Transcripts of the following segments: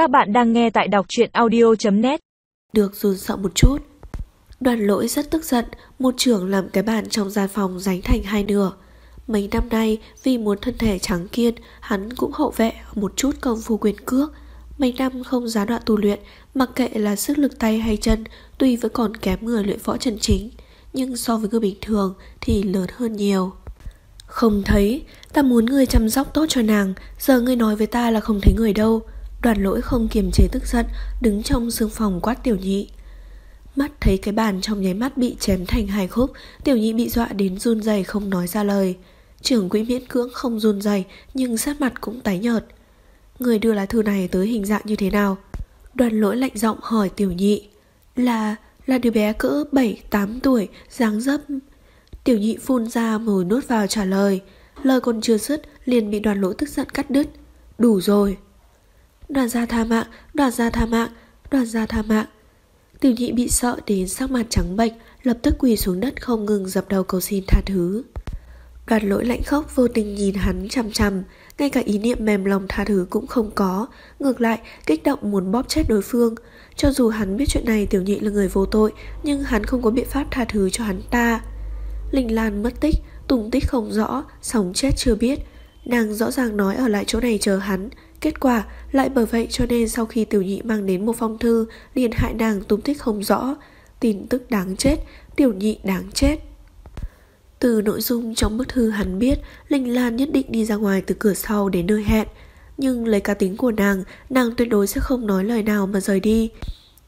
Các bạn đang nghe tại đọc truyện audio.net Được run sợ một chút. Đoàn lỗi rất tức giận, Một trưởng làm cái bàn trong gian phòng ránh thành hai nửa. Mấy năm nay, Vì muốn thân thể trắng kiên Hắn cũng hậu vệ một chút công phu quyền cước. Mấy năm không giá đoạn tu luyện, Mặc kệ là sức lực tay hay chân, Tuy vẫn còn kém người luyện võ chân chính, Nhưng so với người bình thường Thì lớn hơn nhiều. Không thấy, Ta muốn người chăm sóc tốt cho nàng, Giờ ngươi nói với ta là không thấy người đâu. Đoàn lỗi không kiềm chế tức giận, Đứng trong sương phòng quát tiểu nhị. Mắt thấy cái bàn trong nháy mắt bị chém thành hai khúc, Tiểu nhị bị dọa đến run rẩy không nói ra lời. Trưởng quỹ miễn cưỡng không run rẩy, Nhưng sát mặt cũng tái nhợt. Người đưa lá thư này tới hình dạng như thế nào? Đoàn lỗi lạnh giọng hỏi tiểu nhị. Là là đứa bé cỡ 7-8 tuổi, dáng dấp. Tiểu nhị phun ra mồi nuốt vào trả lời. Lời còn chưa dứt, liền bị đoàn lỗi tức giận cắt đứt. Đủ rồi. Đoàn gia tha mạng, đoàn gia tha mạng, đoàn gia tha mạng. Tiểu nhị bị sợ đến sắc mặt trắng bệch, lập tức quỳ xuống đất không ngừng dập đầu cầu xin tha thứ. Đoàn lỗi lạnh khóc vô tình nhìn hắn chằm chằm, ngay cả ý niệm mềm lòng tha thứ cũng không có, ngược lại kích động muốn bóp chết đối phương. Cho dù hắn biết chuyện này tiểu nhị là người vô tội, nhưng hắn không có biện pháp tha thứ cho hắn ta. Linh Lan mất tích, tùng tích không rõ, sống chết chưa biết. Nàng rõ ràng nói ở lại chỗ này chờ hắn, Kết quả lại bởi vậy cho nên sau khi tiểu nhị mang đến một phong thư liền hại nàng tung tích không rõ. Tin tức đáng chết, tiểu nhị đáng chết. Từ nội dung trong bức thư hắn biết Linh Lan nhất định đi ra ngoài từ cửa sau đến nơi hẹn. Nhưng lấy cá tính của nàng, nàng tuyệt đối sẽ không nói lời nào mà rời đi.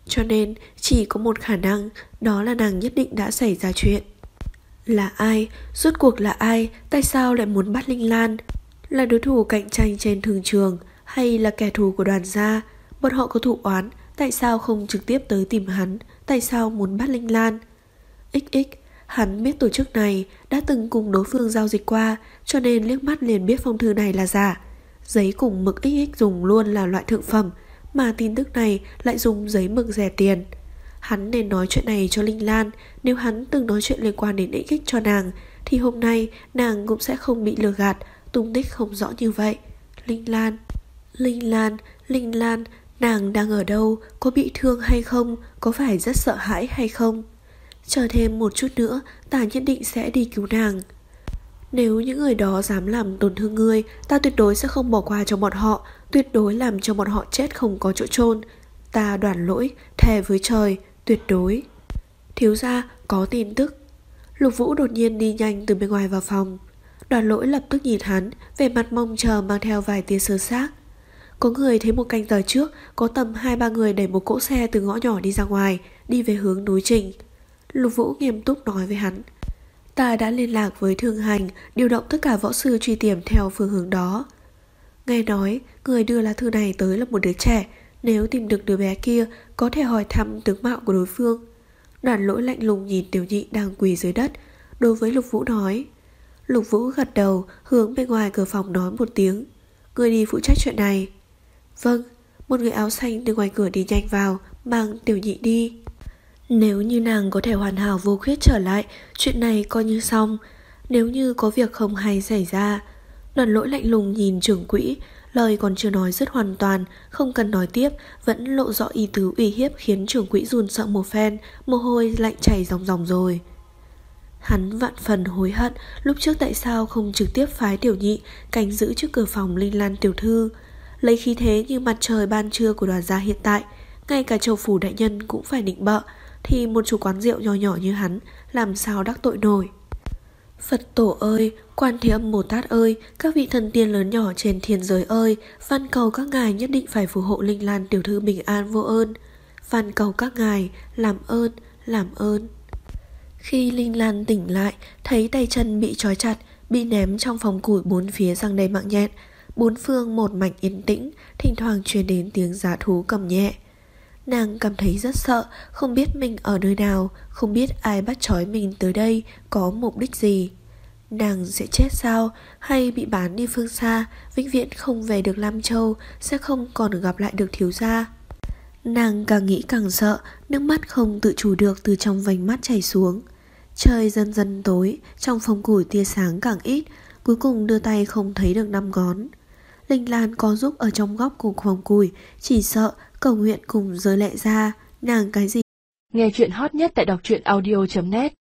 Cho nên chỉ có một khả năng đó là nàng nhất định đã xảy ra chuyện. Là ai? Rốt cuộc là ai? Tại sao lại muốn bắt Linh Lan? Là đối thủ cạnh tranh trên thường trường hay là kẻ thù của đoàn gia. Bọn họ có thủ oán, tại sao không trực tiếp tới tìm hắn, tại sao muốn bắt Linh Lan. XX, hắn biết tổ chức này đã từng cùng đối phương giao dịch qua, cho nên liếc mắt liền biết phong thư này là giả. Giấy cùng mực XX dùng luôn là loại thượng phẩm, mà tin tức này lại dùng giấy mực rẻ tiền. Hắn nên nói chuyện này cho Linh Lan, nếu hắn từng nói chuyện liên quan đến XX cho nàng, thì hôm nay nàng cũng sẽ không bị lừa gạt, tung tích không rõ như vậy. Linh Lan Linh Lan, Linh Lan, nàng đang ở đâu, có bị thương hay không, có phải rất sợ hãi hay không? Chờ thêm một chút nữa, ta nhất định sẽ đi cứu nàng. Nếu những người đó dám làm tổn thương ngươi, ta tuyệt đối sẽ không bỏ qua cho bọn họ, tuyệt đối làm cho bọn họ chết không có chỗ chôn. Ta đoàn lỗi, thề với trời, tuyệt đối. Thiếu gia có tin tức. Lục Vũ đột nhiên đi nhanh từ bên ngoài vào phòng. Đoàn lỗi lập tức nhìn hắn, về mặt mong chờ mang theo vài tia sơ xác. Có người thấy một canh giờ trước Có tầm 2-3 người đẩy một cỗ xe từ ngõ nhỏ đi ra ngoài Đi về hướng núi Trình. Lục Vũ nghiêm túc nói với hắn Ta đã liên lạc với Thương Hành Điều động tất cả võ sư truy tìm theo phương hướng đó. Nghe nói Người đưa lá thư này tới là một đứa trẻ Nếu tìm được đứa bé kia Có thể hỏi thăm tướng mạo của đối phương. Đoàn lỗi lạnh lùng nhìn tiểu nhị đang quỳ dưới đất Đối với Lục Vũ nói Lục Vũ gật đầu Hướng bên ngoài cửa phòng nói một tiếng Người đi phụ trách chuyện này Vâng, một người áo xanh từ ngoài cửa đi nhanh vào, mang tiểu nhị đi. Nếu như nàng có thể hoàn hảo vô khuyết trở lại, chuyện này coi như xong. Nếu như có việc không hay xảy ra, đoàn lỗi lạnh lùng nhìn trưởng quỹ, lời còn chưa nói rất hoàn toàn, không cần nói tiếp, vẫn lộ rõ ý tứ uy hiếp khiến trưởng quỹ run sợ một phen, mồ hôi lạnh chảy ròng ròng rồi. Hắn vạn phần hối hận lúc trước tại sao không trực tiếp phái tiểu nhị canh giữ trước cửa phòng Linh Lan tiểu thư lấy khí thế như mặt trời ban trưa của đoàn gia hiện tại, ngay cả châu phủ đại nhân cũng phải định bợ, thì một chủ quán rượu nhỏ nhỏ như hắn làm sao đắc tội nổi. Phật tổ ơi, quan thế âm Bồ Tát ơi, các vị thần tiên lớn nhỏ trên thiên giới ơi, van cầu các ngài nhất định phải phù hộ Linh Lan tiểu thư bình an vô ơn. Van cầu các ngài, làm ơn, làm ơn. Khi Linh Lan tỉnh lại, thấy tay chân bị trói chặt, bị ném trong phòng củi bốn phía răng đầy mạng nhện, Bốn phương một mảnh yên tĩnh Thỉnh thoảng truyền đến tiếng giá thú cầm nhẹ. Nàng cảm thấy rất sợ Không biết mình ở nơi nào Không biết ai bắt trói mình tới đây Có mục đích gì. Nàng sẽ chết sao? Hay bị bán đi phương xa Vĩnh viễn không về được Lam Châu Sẽ không còn gặp lại được thiếu gia? Nàng càng nghĩ càng sợ Nước mắt không tự chủ được từ trong vành mắt chảy xuống. Trời dần dần tối Trong phòng củi tia sáng càng ít Cuối cùng đưa tay không thấy được năm ngón Linh Lan có giúp ở trong góc của phòng cùi, chỉ sợ cầu nguyện cùng rơi lệ ra, nàng cái gì. Nghe chuyện hot nhất tại đọc truyện audio.net